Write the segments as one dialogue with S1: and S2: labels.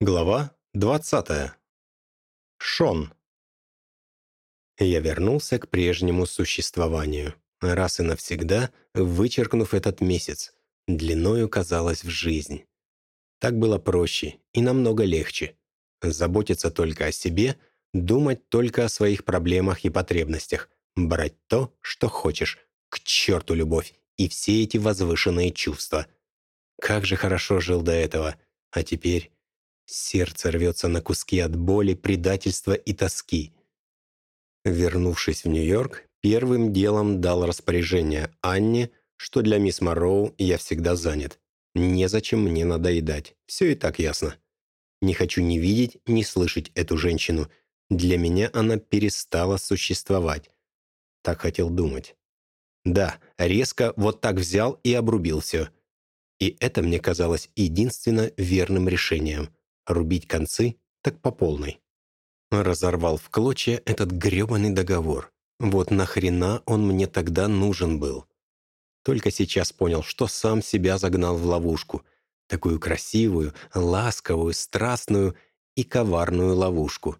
S1: Глава 20. Шон. Я вернулся к прежнему существованию, раз и навсегда вычеркнув этот месяц, длиною казалось в жизнь. Так было проще и намного легче. Заботиться только о себе, думать только о своих проблемах и потребностях, брать то, что хочешь, к черту любовь и все эти возвышенные чувства. Как же хорошо жил до этого, а теперь Сердце рвется на куски от боли, предательства и тоски. Вернувшись в Нью-Йорк, первым делом дал распоряжение Анне, что для мисс Морроу я всегда занят. Незачем мне надоедать, все и так ясно. Не хочу ни видеть, ни слышать эту женщину. Для меня она перестала существовать. Так хотел думать. Да, резко вот так взял и обрубил все. И это мне казалось единственно верным решением рубить концы, так по полной. Разорвал в клочья этот грёбаный договор. Вот нахрена он мне тогда нужен был. Только сейчас понял, что сам себя загнал в ловушку. Такую красивую, ласковую, страстную и коварную ловушку.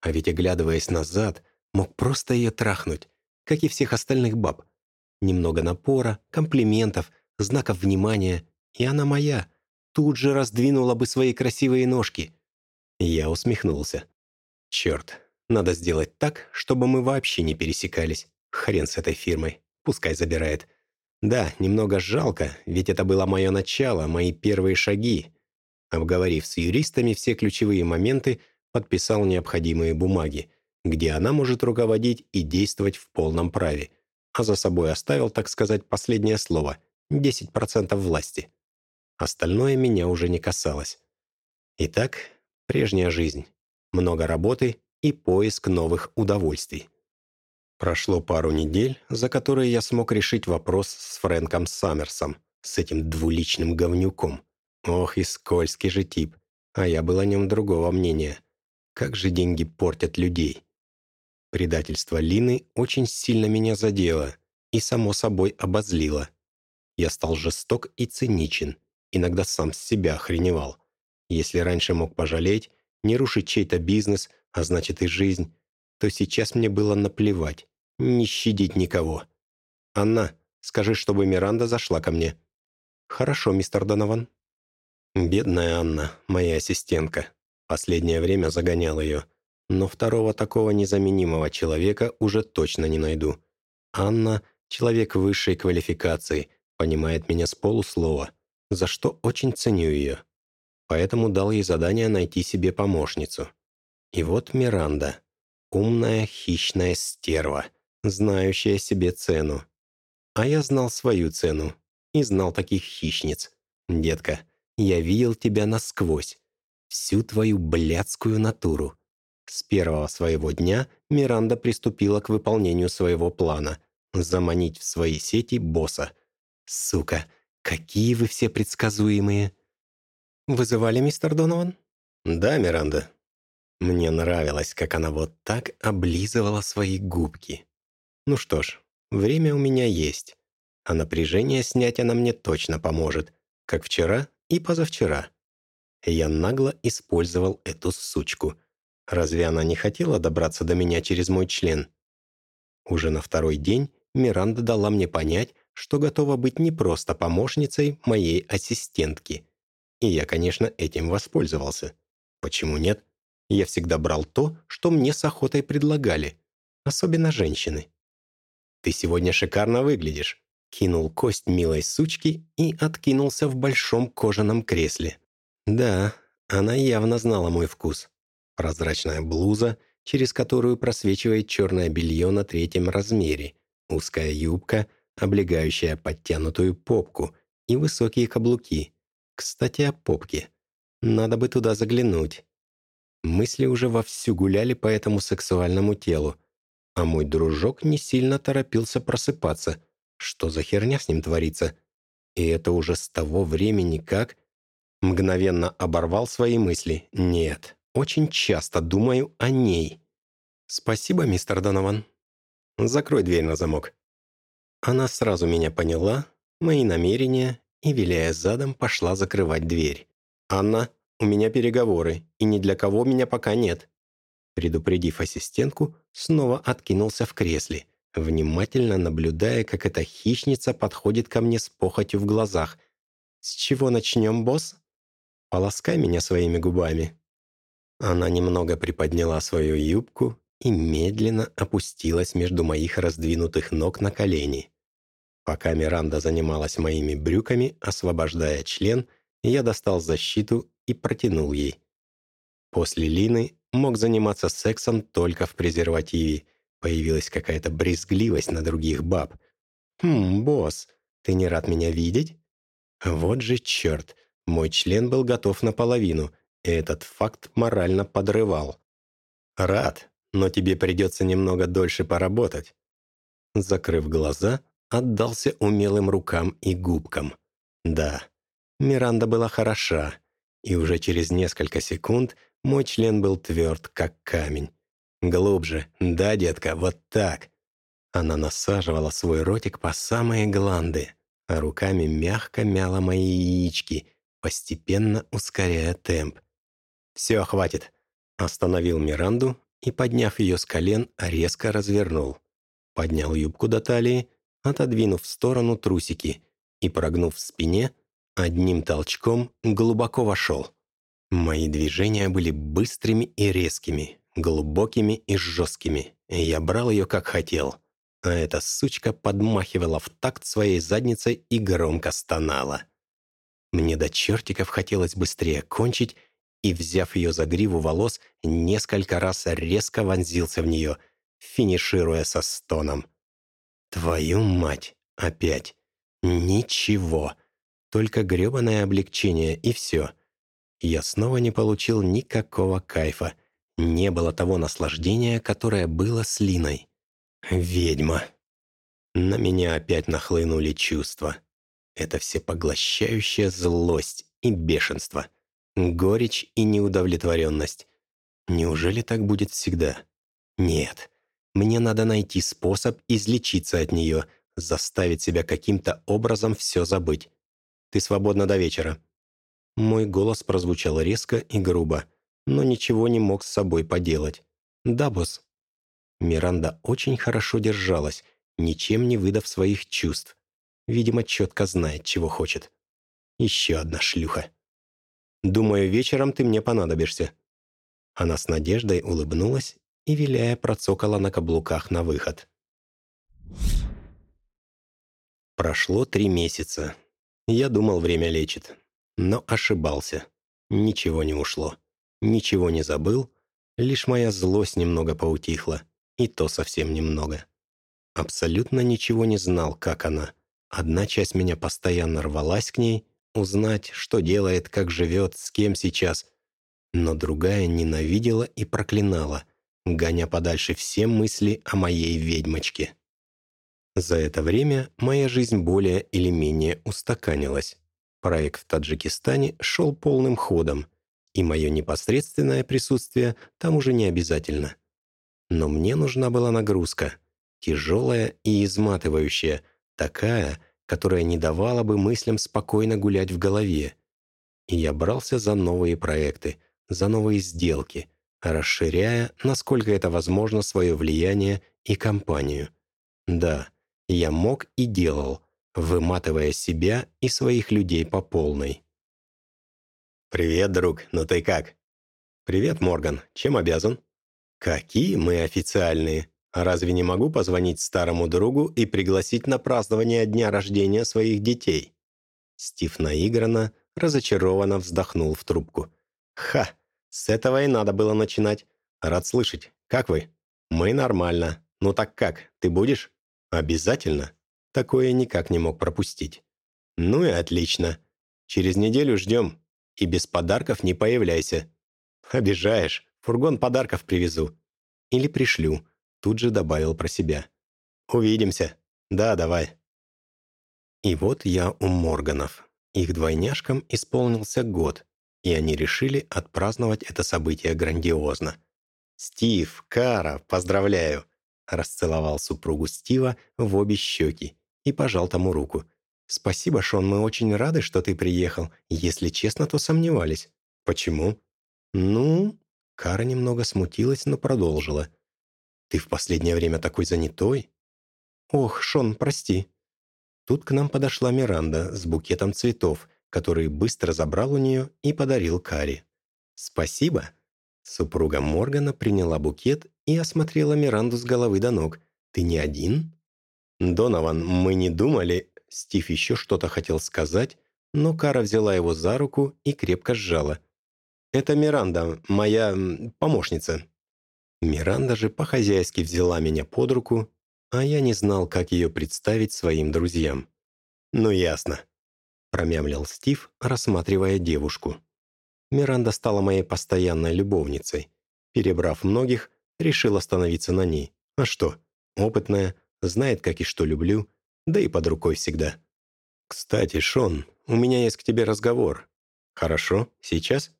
S1: А ведь, оглядываясь назад, мог просто ее трахнуть, как и всех остальных баб. Немного напора, комплиментов, знаков внимания, и она моя — тут же раздвинула бы свои красивые ножки. Я усмехнулся. Черт, надо сделать так, чтобы мы вообще не пересекались. Хрен с этой фирмой, пускай забирает. Да, немного жалко, ведь это было мое начало, мои первые шаги. Обговорив с юристами все ключевые моменты, подписал необходимые бумаги, где она может руководить и действовать в полном праве, а за собой оставил, так сказать, последнее слово – 10% власти. Остальное меня уже не касалось. Итак, прежняя жизнь. Много работы и поиск новых удовольствий. Прошло пару недель, за которые я смог решить вопрос с Фрэнком Саммерсом, с этим двуличным говнюком. Ох и скользкий же тип. А я был о нем другого мнения. Как же деньги портят людей. Предательство Лины очень сильно меня задело и, само собой, обозлило. Я стал жесток и циничен, иногда сам с себя охреневал. Если раньше мог пожалеть, не рушить чей-то бизнес, а значит и жизнь, то сейчас мне было наплевать, не щадить никого. «Анна, скажи, чтобы Миранда зашла ко мне». «Хорошо, мистер Донован». Бедная Анна, моя ассистентка. Последнее время загонял ее. Но второго такого незаменимого человека уже точно не найду. Анна — человек высшей квалификации, понимает меня с полуслова за что очень ценю ее. Поэтому дал ей задание найти себе помощницу. И вот Миранда. Умная, хищная стерва, знающая себе цену. А я знал свою цену и знал таких хищниц. Детка, я видел тебя насквозь. Всю твою блядскую натуру. С первого своего дня Миранда приступила к выполнению своего плана – заманить в свои сети босса. Сука, «Какие вы все предсказуемые!» «Вызывали мистер Донован?» «Да, Миранда». Мне нравилось, как она вот так облизывала свои губки. Ну что ж, время у меня есть, а напряжение снять она мне точно поможет, как вчера и позавчера. Я нагло использовал эту сучку. Разве она не хотела добраться до меня через мой член? Уже на второй день Миранда дала мне понять, что готова быть не просто помощницей моей ассистентки. И я, конечно, этим воспользовался. Почему нет? Я всегда брал то, что мне с охотой предлагали. Особенно женщины. «Ты сегодня шикарно выглядишь», — кинул кость милой сучки и откинулся в большом кожаном кресле. Да, она явно знала мой вкус. Прозрачная блуза, через которую просвечивает черное белье на третьем размере, узкая юбка — облегающая подтянутую попку и высокие каблуки. Кстати, о попке. Надо бы туда заглянуть. Мысли уже вовсю гуляли по этому сексуальному телу, а мой дружок не сильно торопился просыпаться. Что за херня с ним творится? И это уже с того времени как... Мгновенно оборвал свои мысли. Нет, очень часто думаю о ней. «Спасибо, мистер Донован». «Закрой дверь на замок», она сразу меня поняла, мои намерения, и, виляя задом, пошла закрывать дверь. «Анна, у меня переговоры, и ни для кого меня пока нет». Предупредив ассистентку, снова откинулся в кресле, внимательно наблюдая, как эта хищница подходит ко мне с похотью в глазах. «С чего начнем, босс? Полоскай меня своими губами». Она немного приподняла свою юбку и медленно опустилась между моих раздвинутых ног на колени. Пока Миранда занималась моими брюками, освобождая член, я достал защиту и протянул ей. После Лины мог заниматься сексом только в презервативе. Появилась какая-то брезгливость на других баб. «Хм, босс, ты не рад меня видеть?» Вот же черт, мой член был готов наполовину, и этот факт морально подрывал. «Рад, но тебе придется немного дольше поработать». Закрыв глаза, отдался умелым рукам и губкам. Да, Миранда была хороша, и уже через несколько секунд мой член был тверд, как камень. «Глубже, да, детка, вот так». Она насаживала свой ротик по самые гланды, а руками мягко мяла мои яички, постепенно ускоряя темп. «Все, хватит», — остановил Миранду и, подняв ее с колен, резко развернул. Поднял юбку до талии, отодвинув в сторону трусики и, прогнув в спине, одним толчком глубоко вошел. Мои движения были быстрыми и резкими, глубокими и жесткими. Я брал ее как хотел, а эта сучка подмахивала в такт своей задницей и громко стонала. Мне до чертиков хотелось быстрее кончить, и, взяв ее за гриву волос, несколько раз резко вонзился в нее, финишируя со стоном. «Твою мать! Опять! Ничего! Только гребаное облегчение, и все!» Я снова не получил никакого кайфа. Не было того наслаждения, которое было с Линой. «Ведьма!» На меня опять нахлынули чувства. Это всепоглощающая злость и бешенство — горечь и неудовлетворенность. Неужели так будет всегда? Нет. Мне надо найти способ излечиться от нее, заставить себя каким-то образом все забыть. Ты свободна до вечера. Мой голос прозвучал резко и грубо, но ничего не мог с собой поделать. «Да, босс». Миранда очень хорошо держалась, ничем не выдав своих чувств. Видимо, четко знает, чего хочет. Еще одна шлюха. Думаю, вечером ты мне понадобишься». Она с надеждой улыбнулась и, виляя, процокала на каблуках на выход. Прошло три месяца. Я думал, время лечит. Но ошибался. Ничего не ушло. Ничего не забыл. Лишь моя злость немного поутихла. И то совсем немного. Абсолютно ничего не знал, как она. Одна часть меня постоянно рвалась к ней, узнать, что делает, как живет, с кем сейчас. Но другая ненавидела и проклинала, гоня подальше все мысли о моей ведьмочке. За это время моя жизнь более или менее устаканилась. Проект в Таджикистане шел полным ходом, и мое непосредственное присутствие там уже не обязательно. Но мне нужна была нагрузка, тяжелая и изматывающая, такая, которая не давала бы мыслям спокойно гулять в голове. И я брался за новые проекты, за новые сделки, расширяя, насколько это возможно, свое влияние и компанию. Да, я мог и делал, выматывая себя и своих людей по полной. «Привет, друг, ну ты как?» «Привет, Морган, чем обязан?» «Какие мы официальные!» Разве не могу позвонить старому другу и пригласить на празднование дня рождения своих детей?» Стив наигранно, разочарованно вздохнул в трубку. «Ха! С этого и надо было начинать. Рад слышать. Как вы?» «Мы нормально. Ну так как, ты будешь?» «Обязательно?» Такое никак не мог пропустить. «Ну и отлично. Через неделю ждем. И без подарков не появляйся». «Обижаешь. Фургон подарков привезу. Или пришлю. Тут же добавил про себя. «Увидимся. Да, давай». И вот я у Морганов. Их двойняшкам исполнился год, и они решили отпраздновать это событие грандиозно. «Стив, Кара, поздравляю!» Расцеловал супругу Стива в обе щеки и пожал тому руку. «Спасибо, Шон, мы очень рады, что ты приехал. Если честно, то сомневались. «Почему?» «Ну...» Кара немного смутилась, но продолжила. «Ты в последнее время такой занятой?» «Ох, Шон, прости». Тут к нам подошла Миранда с букетом цветов, который быстро забрал у нее и подарил Каре. «Спасибо». Супруга Моргана приняла букет и осмотрела Миранду с головы до ног. «Ты не один?» «Донован, мы не думали...» Стив еще что-то хотел сказать, но Кара взяла его за руку и крепко сжала. «Это Миранда, моя помощница». Миранда же по-хозяйски взяла меня под руку, а я не знал, как ее представить своим друзьям. «Ну ясно», – промямлил Стив, рассматривая девушку. Миранда стала моей постоянной любовницей. Перебрав многих, решил остановиться на ней. А что? Опытная, знает, как и что люблю, да и под рукой всегда. «Кстати, Шон, у меня есть к тебе разговор». «Хорошо, сейчас?»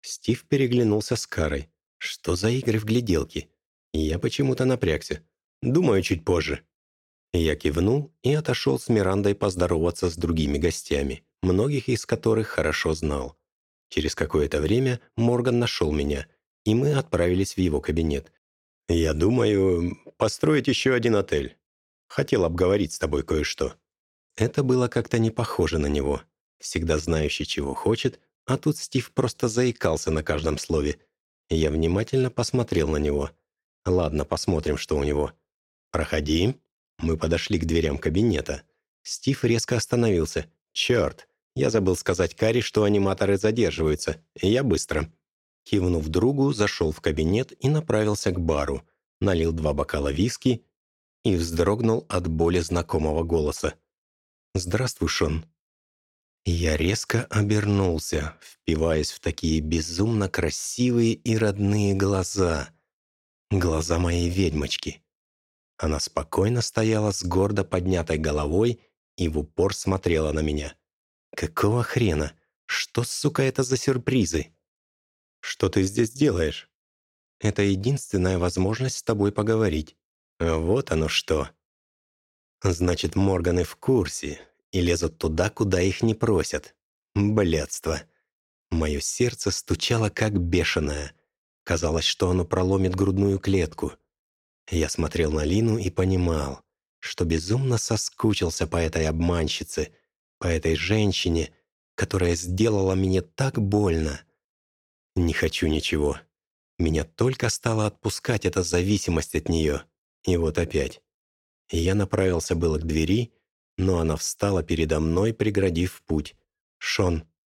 S1: Стив переглянулся с Карой. «Что за игры в гляделки?» Я почему-то напрягся. «Думаю, чуть позже». Я кивнул и отошел с Мирандой поздороваться с другими гостями, многих из которых хорошо знал. Через какое-то время Морган нашел меня, и мы отправились в его кабинет. «Я думаю, построить еще один отель. Хотел обговорить с тобой кое-что». Это было как-то не похоже на него. Всегда знающий, чего хочет, а тут Стив просто заикался на каждом слове. Я внимательно посмотрел на него. «Ладно, посмотрим, что у него». «Проходи». Мы подошли к дверям кабинета. Стив резко остановился. «Черт, я забыл сказать Кари, что аниматоры задерживаются, я быстро». Кивнув другу, зашел в кабинет и направился к бару, налил два бокала виски и вздрогнул от боли знакомого голоса. «Здравствуй, Шон». Я резко обернулся, впиваясь в такие безумно красивые и родные глаза. Глаза моей ведьмочки. Она спокойно стояла с гордо поднятой головой и в упор смотрела на меня. «Какого хрена? Что, сука, это за сюрпризы?» «Что ты здесь делаешь?» «Это единственная возможность с тобой поговорить». «Вот оно что!» «Значит, Морганы в курсе и лезут туда, куда их не просят. Блядство!» Мое сердце стучало как бешеное. Казалось, что оно проломит грудную клетку. Я смотрел на Лину и понимал, что безумно соскучился по этой обманщице, по этой женщине, которая сделала мне так больно. Не хочу ничего. Меня только стала отпускать эта зависимость от нее. И вот опять. Я направился было к двери, но она встала передо мной, преградив путь. «Шон,